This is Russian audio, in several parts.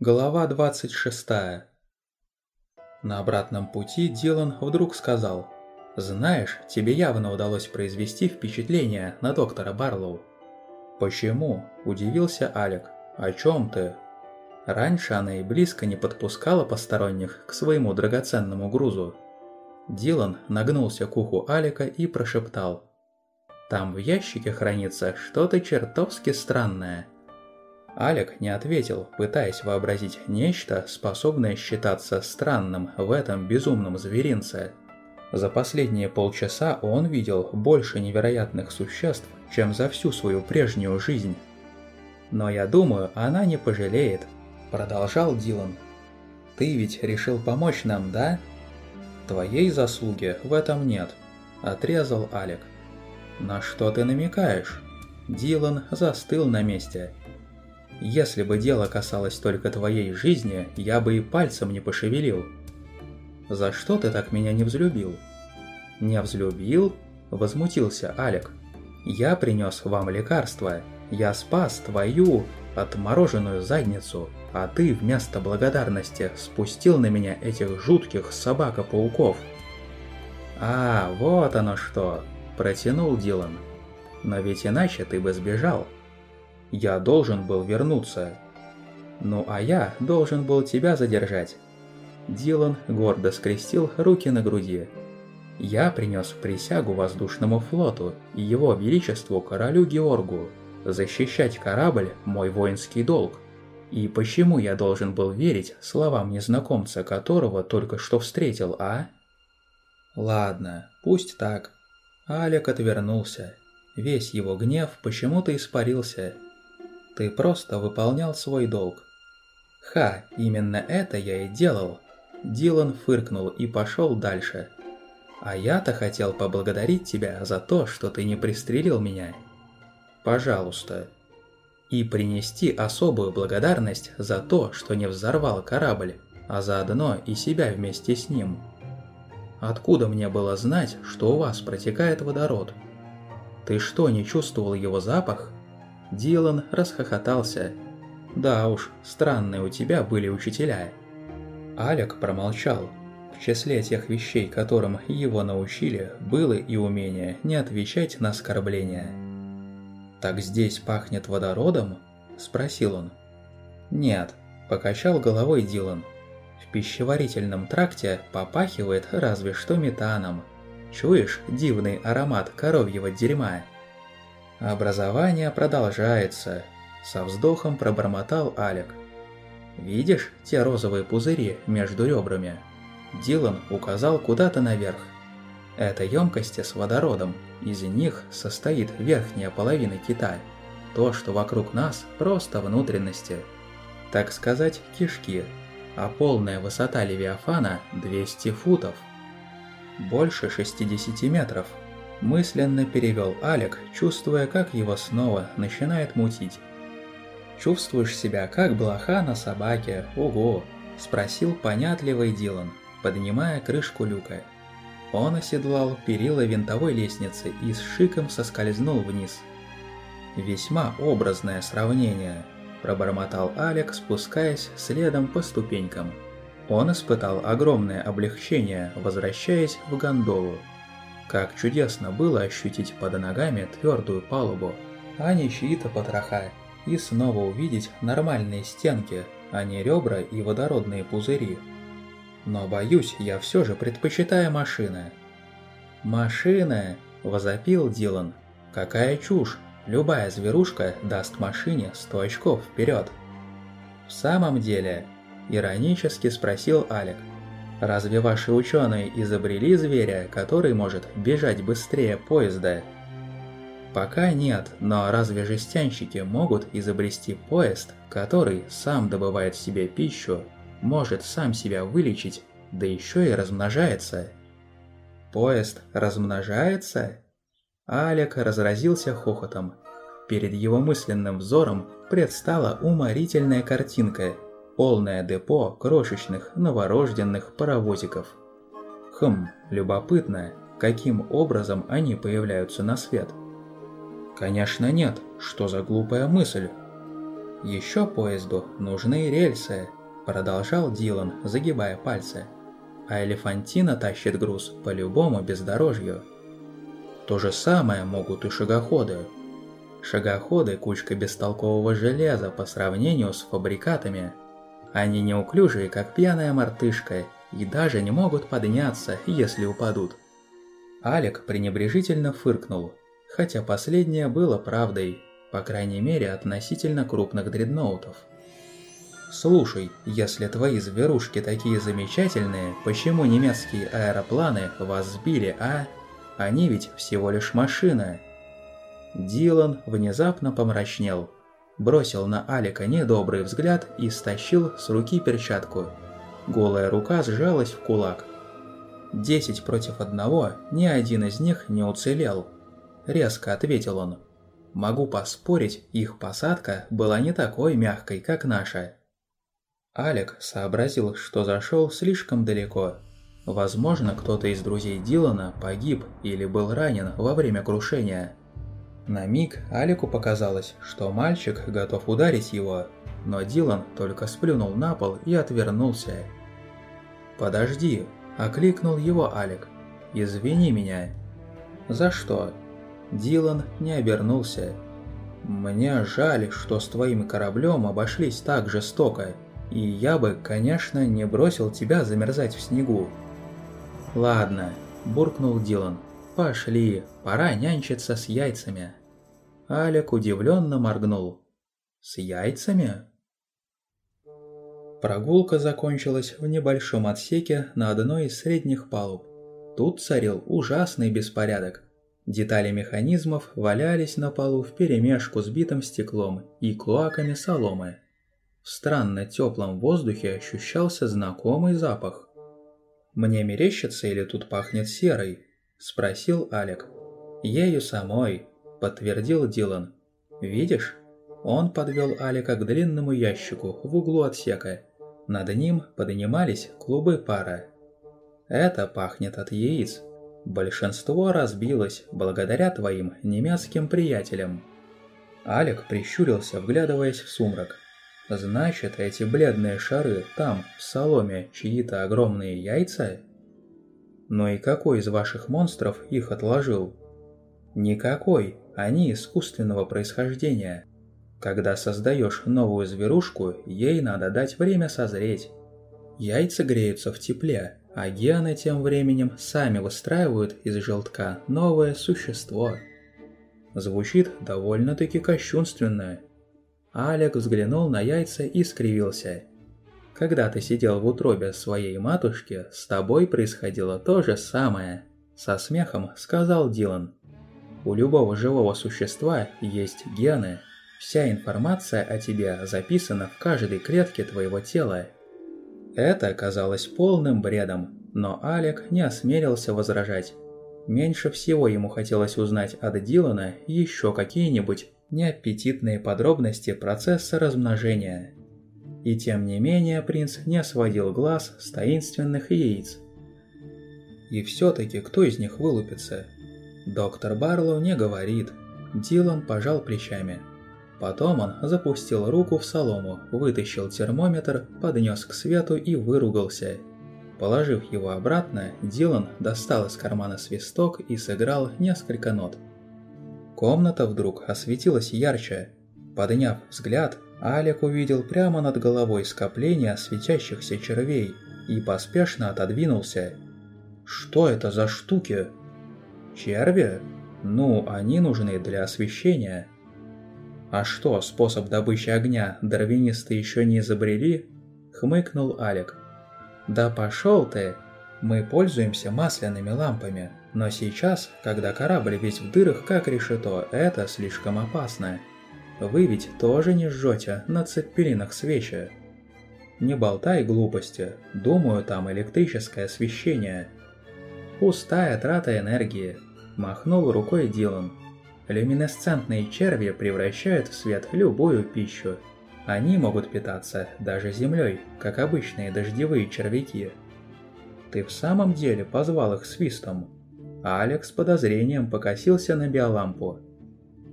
Глава 26 На обратном пути Дилан вдруг сказал, «Знаешь, тебе явно удалось произвести впечатление на доктора Барлоу». «Почему?» – удивился Алек. «О чем ты?» Раньше она и близко не подпускала посторонних к своему драгоценному грузу. Дилан нагнулся к уху Алика и прошептал. «Там в ящике хранится что-то чертовски странное». Алек не ответил, пытаясь вообразить нечто, способное считаться странным в этом безумном зверинце. За последние полчаса он видел больше невероятных существ, чем за всю свою прежнюю жизнь. «Но я думаю, она не пожалеет», – продолжал Дилан. «Ты ведь решил помочь нам, да?» «Твоей заслуги в этом нет», – отрезал Алек. «На что ты намекаешь?» Дилан застыл на месте. «Если бы дело касалось только твоей жизни, я бы и пальцем не пошевелил». «За что ты так меня не взлюбил?» «Не взлюбил?» – возмутился Алек. «Я принес вам лекарство. Я спас твою отмороженную задницу, а ты вместо благодарности спустил на меня этих жутких собака-пауков». «А, вот оно что!» – протянул Дилан. «Но ведь иначе ты бы сбежал». «Я должен был вернуться». «Ну а я должен был тебя задержать». Дилан гордо скрестил руки на груди. «Я принес присягу воздушному флоту и его величеству королю Георгу. Защищать корабль – мой воинский долг. И почему я должен был верить словам незнакомца, которого только что встретил, а?» «Ладно, пусть так». Алек отвернулся. Весь его гнев почему-то испарился. «Ты просто выполнял свой долг». «Ха, именно это я и делал». Дилан фыркнул и пошел дальше. «А я-то хотел поблагодарить тебя за то, что ты не пристрелил меня». «Пожалуйста». «И принести особую благодарность за то, что не взорвал корабль, а заодно и себя вместе с ним». Откуда мне было знать, что у вас протекает водород? Ты что, не чувствовал его запах? Дилан расхохотался. Да уж, странные у тебя были учителя. Алек промолчал. В числе тех вещей, которым его научили, было и умение не отвечать на оскорбления. «Так здесь пахнет водородом?» – спросил он. «Нет», – покачал головой Дилан пищеварительном тракте попахивает разве что метаном. Чуешь дивный аромат коровьего дерьма? Образование продолжается, со вздохом пробормотал Алек. Видишь те розовые пузыри между ребрами? Дилан указал куда-то наверх. Это емкости с водородом, из них состоит верхняя половина кита. То, что вокруг нас, просто внутренности. Так сказать, кишки, а полная высота Левиафана 200 футов. Больше 60 метров. Мысленно перевел Алек, чувствуя, как его снова начинает мутить. «Чувствуешь себя как блоха на собаке, ого!» – спросил понятливый Дилан, поднимая крышку люка. Он оседлал перила винтовой лестницы и с шиком соскользнул вниз. Весьма образное сравнение –– пробормотал Алек, спускаясь следом по ступенькам. Он испытал огромное облегчение, возвращаясь в гондолу. Как чудесно было ощутить под ногами твердую палубу, а не чьи-то потроха, и снова увидеть нормальные стенки, а не ребра и водородные пузыри. Но боюсь, я все же предпочитаю машины. «Машина!» – возопил Дилан. «Какая чушь! Любая зверушка даст машине 100 очков вперед. В самом деле, иронически спросил Алек, разве ваши ученые изобрели зверя, который может бежать быстрее поезда? Пока нет, но разве жестянщики могут изобрести поезд, который сам добывает себе пищу, может сам себя вылечить, да еще и размножается? Поезд размножается? Алек разразился хохотом. Перед его мысленным взором предстала уморительная картинка, полное депо крошечных новорожденных паровозиков. Хм, любопытно, каким образом они появляются на свет. Конечно нет, что за глупая мысль. Еще поезду нужны рельсы, продолжал Дилан, загибая пальцы. А Элефантина тащит груз по любому бездорожью. То же самое могут и шагоходы. Шагоходы – кучка бестолкового железа по сравнению с фабрикатами. Они неуклюжие, как пьяная мартышка, и даже не могут подняться, если упадут. Алек пренебрежительно фыркнул, хотя последнее было правдой, по крайней мере относительно крупных дредноутов. Слушай, если твои зверушки такие замечательные, почему немецкие аэропланы вас сбили, а? Они ведь всего лишь машины. Дилан внезапно помрачнел, бросил на Алика недобрый взгляд и стащил с руки перчатку. Голая рука сжалась в кулак. «Десять против одного, ни один из них не уцелел», – резко ответил он. «Могу поспорить, их посадка была не такой мягкой, как наша». Алек сообразил, что зашел слишком далеко. Возможно, кто-то из друзей Дилана погиб или был ранен во время крушения. На миг Алику показалось, что мальчик готов ударить его, но Дилан только сплюнул на пол и отвернулся. «Подожди!» – окликнул его Алик. «Извини меня!» «За что?» Дилан не обернулся. «Мне жаль, что с твоим кораблем обошлись так жестоко, и я бы, конечно, не бросил тебя замерзать в снегу». «Ладно», – буркнул Дилан. «Пошли, пора нянчиться с яйцами». Алек удивленно моргнул. «С яйцами?» Прогулка закончилась в небольшом отсеке на одной из средних палуб. Тут царил ужасный беспорядок. Детали механизмов валялись на полу вперемешку с битым стеклом и клоаками соломы. В странно теплом воздухе ощущался знакомый запах. «Мне мерещится или тут пахнет серой?» – спросил Алек. «Ею самой», – подтвердил Дилан. «Видишь?» Он подвел Алика к длинному ящику в углу отсека. Над ним поднимались клубы пара. «Это пахнет от яиц. Большинство разбилось благодаря твоим немецким приятелям». Алик прищурился, вглядываясь в сумрак. «Значит, эти бледные шары там, в соломе, чьи-то огромные яйца?» «Но и какой из ваших монстров их отложил?» «Никакой», они искусственного происхождения. Когда создаешь новую зверушку, ей надо дать время созреть. Яйца греются в тепле, а гены тем временем сами выстраивают из желтка новое существо. Звучит довольно-таки кощунственно. Алек взглянул на яйца и скривился. Когда ты сидел в утробе своей матушки, с тобой происходило то же самое. Со смехом сказал Дилан. У любого живого существа есть гены. Вся информация о тебе записана в каждой клетке твоего тела. Это казалось полным бредом, но Алек не осмелился возражать. Меньше всего ему хотелось узнать от Дилана еще какие-нибудь неаппетитные подробности процесса размножения. И тем не менее принц не сводил глаз с таинственных яиц. И все-таки кто из них вылупится? Доктор Барлоу не говорит. Дилан пожал плечами. Потом он запустил руку в солому, вытащил термометр, поднес к свету и выругался. Положив его обратно, Дилан достал из кармана свисток и сыграл несколько нот. Комната вдруг осветилась ярче. Подняв взгляд, Алек увидел прямо над головой скопление светящихся червей и поспешно отодвинулся. «Что это за штуки?» Черви? Ну, они нужны для освещения. А что, способ добычи огня дарвинисты еще не изобрели? Хмыкнул Алек. Да пошел ты! Мы пользуемся масляными лампами, но сейчас, когда корабль весь в дырах как решето, это слишком опасно. Вы ведь тоже не жжете на цепелинах свечи. Не болтай глупости, думаю, там электрическое освещение. Пустая трата энергии, Махнул рукой Дилан. Люминесцентные черви превращают в свет любую пищу. Они могут питаться даже землей, как обычные дождевые червяки. Ты в самом деле позвал их свистом? Алекс с подозрением покосился на биолампу.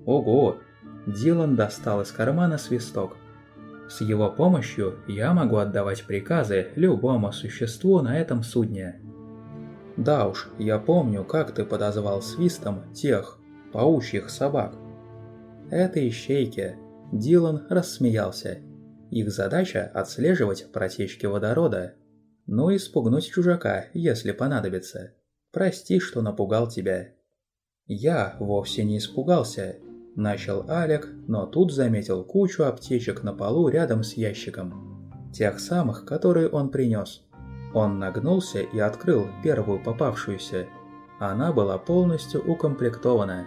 Ого! Дилан достал из кармана свисток. С его помощью я могу отдавать приказы любому существу на этом судне. Да уж, я помню, как ты подозвал свистом тех паучьих собак. Это ищейки. Дилан рассмеялся. Их задача – отслеживать протечки водорода. Ну и спугнуть чужака, если понадобится. Прости, что напугал тебя. Я вовсе не испугался. Начал Алек, но тут заметил кучу аптечек на полу рядом с ящиком. Тех самых, которые он принес. Он нагнулся и открыл первую попавшуюся. Она была полностью укомплектована.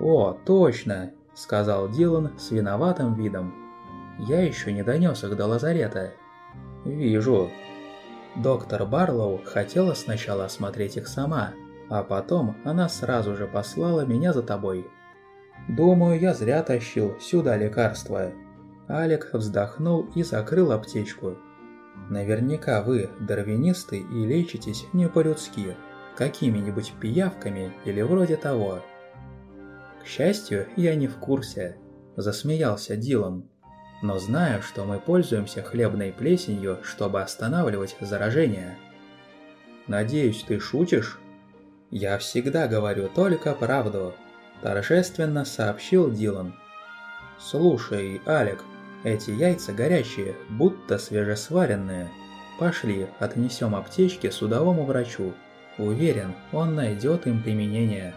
«О, точно!» – сказал Дилан с виноватым видом. «Я еще не донес их до лазарета». «Вижу». Доктор Барлоу хотела сначала осмотреть их сама, а потом она сразу же послала меня за тобой. Думаю, я зря тащил сюда лекарства. Алек вздохнул и закрыл аптечку. Наверняка вы дарвинисты и лечитесь не по-людски, какими-нибудь пиявками или вроде того. К счастью, я не в курсе, засмеялся Дилан. Но знаю, что мы пользуемся хлебной плесенью, чтобы останавливать заражение. Надеюсь, ты шутишь? Я всегда говорю только правду, торжественно сообщил Дилан. «Слушай, Алек, эти яйца горячие, будто свежесваренные. Пошли, отнесем аптечки судовому врачу. Уверен, он найдет им применение.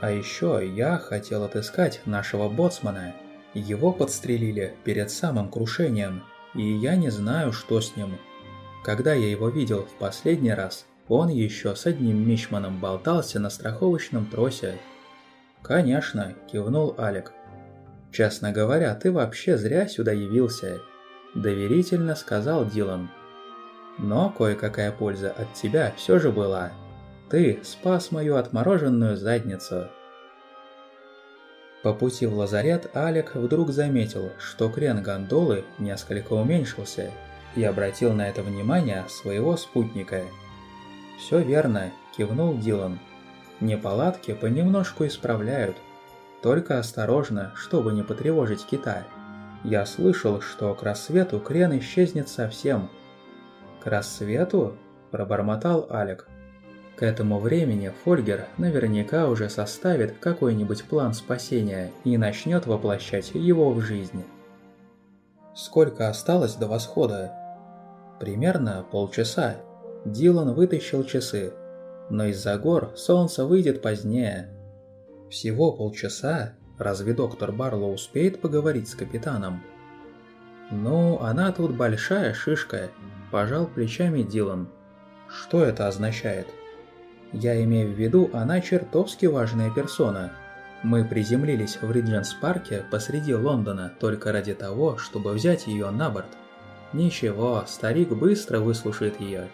А еще я хотел отыскать нашего боцмана. Его подстрелили перед самым крушением, и я не знаю, что с ним. Когда я его видел в последний раз, он еще с одним мичманом болтался на страховочном тросе «Конечно», – кивнул Алек. «Честно говоря, ты вообще зря сюда явился», – доверительно сказал Дилан. «Но кое-какая польза от тебя все же была. Ты спас мою отмороженную задницу». По пути в лазарет Алек вдруг заметил, что крен гондолы несколько уменьшился и обратил на это внимание своего спутника. «Все верно», – кивнул Дилан. Неполадки понемножку исправляют. Только осторожно, чтобы не потревожить кита. Я слышал, что к рассвету крен исчезнет совсем. «К рассвету?» – пробормотал Алек. К этому времени Фольгер наверняка уже составит какой-нибудь план спасения и начнет воплощать его в жизнь. Сколько осталось до восхода? Примерно полчаса. Дилан вытащил часы но из-за гор солнце выйдет позднее. Всего полчаса, разве доктор Барло успеет поговорить с капитаном? Ну, она тут большая шишка, пожал плечами Дилан. Что это означает? Я имею в виду, она чертовски важная персона. Мы приземлились в Ридженс-парке посреди Лондона только ради того, чтобы взять ее на борт. Ничего, старик быстро выслушает ее.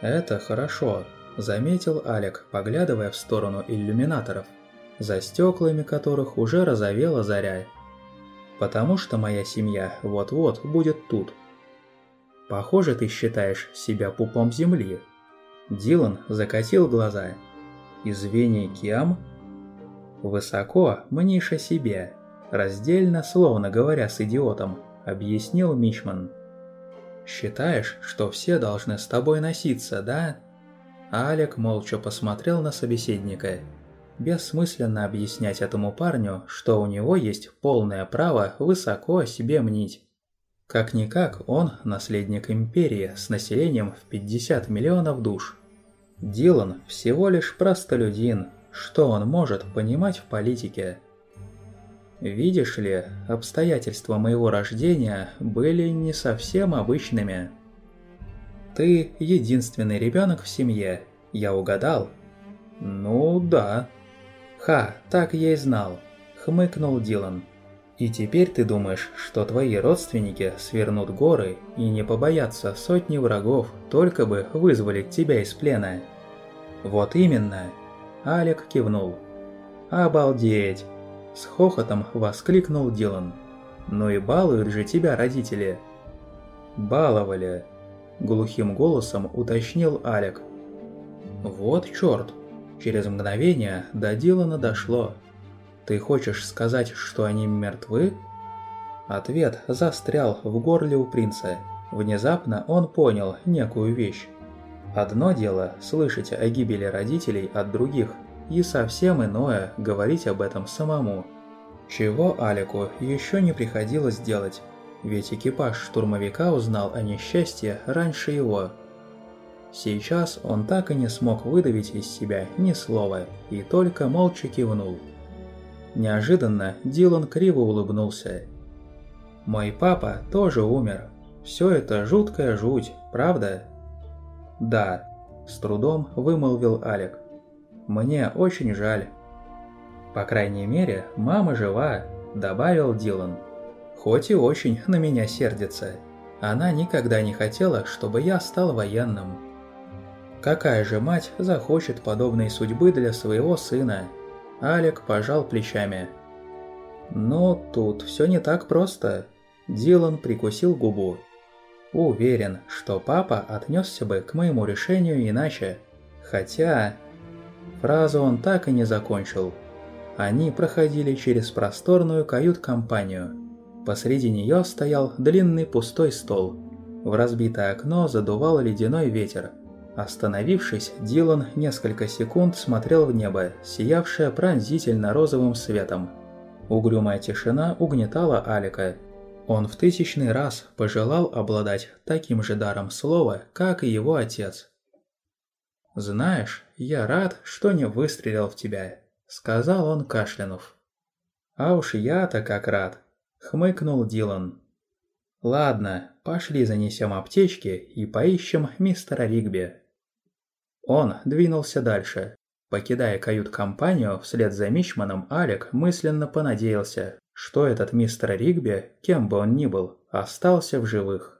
Это хорошо, заметил Алек, поглядывая в сторону иллюминаторов, за стеклами которых уже разовела заря. «Потому что моя семья вот-вот будет тут». «Похоже, ты считаешь себя пупом земли». Дилан закатил глаза. «Извини, Киам?» «Высоко мнишь о себе», раздельно, словно говоря с идиотом, объяснил Мичман. «Считаешь, что все должны с тобой носиться, да?» Алек молча посмотрел на собеседника. Бессмысленно объяснять этому парню, что у него есть полное право высоко о себе мнить. Как-никак он наследник империи с населением в 50 миллионов душ. Дилан всего лишь простолюдин, что он может понимать в политике. Видишь ли, обстоятельства моего рождения были не совсем обычными. Ты единственный ребенок в семье. Я угадал? Ну да. Ха, так я и знал. Хмыкнул Дилан. И теперь ты думаешь, что твои родственники свернут горы и не побоятся сотни врагов, только бы вызволить тебя из плена? Вот именно. Алек кивнул. Обалдеть! С хохотом воскликнул Дилан. Ну и балуют же тебя родители. Баловали, глухим голосом уточнил Алек. Вот чёрт! Через мгновение до Дилана дошло. Ты хочешь сказать, что они мертвы? Ответ застрял в горле у принца. Внезапно он понял некую вещь. Одно дело слышать о гибели родителей от других, и совсем иное говорить об этом самому. Чего Алику еще не приходилось делать, ведь экипаж штурмовика узнал о несчастье раньше его. Сейчас он так и не смог выдавить из себя ни слова и только молча кивнул. Неожиданно Дилан криво улыбнулся. «Мой папа тоже умер. Все это жуткая жуть, правда?» «Да», – с трудом вымолвил Алек. «Мне очень жаль». «По крайней мере, мама жива», – добавил Дилан. «Хоть и очень на меня сердится. Она никогда не хотела, чтобы я стал военным». Какая же мать захочет подобной судьбы для своего сына? Алек пожал плечами. Но тут все не так просто. Дилан прикусил губу. Уверен, что папа отнесся бы к моему решению иначе. Хотя... Фразу он так и не закончил. Они проходили через просторную кают-компанию. Посреди нее стоял длинный пустой стол. В разбитое окно задувал ледяной ветер. Остановившись, Дилан несколько секунд смотрел в небо, сиявшее пронзительно розовым светом. Угрюмая тишина угнетала Алика, он в тысячный раз пожелал обладать таким же даром слова, как и его отец. «Знаешь, я рад, что не выстрелил в тебя», — сказал он кашлянув. «А уж я-то как рад», — хмыкнул Дилан. «Ладно, пошли занесем аптечки и поищем мистера Ригби». Он двинулся дальше. Покидая кают-компанию, вслед за Мичманом Алек мысленно понадеялся, что этот мистер Ригби, кем бы он ни был, остался в живых.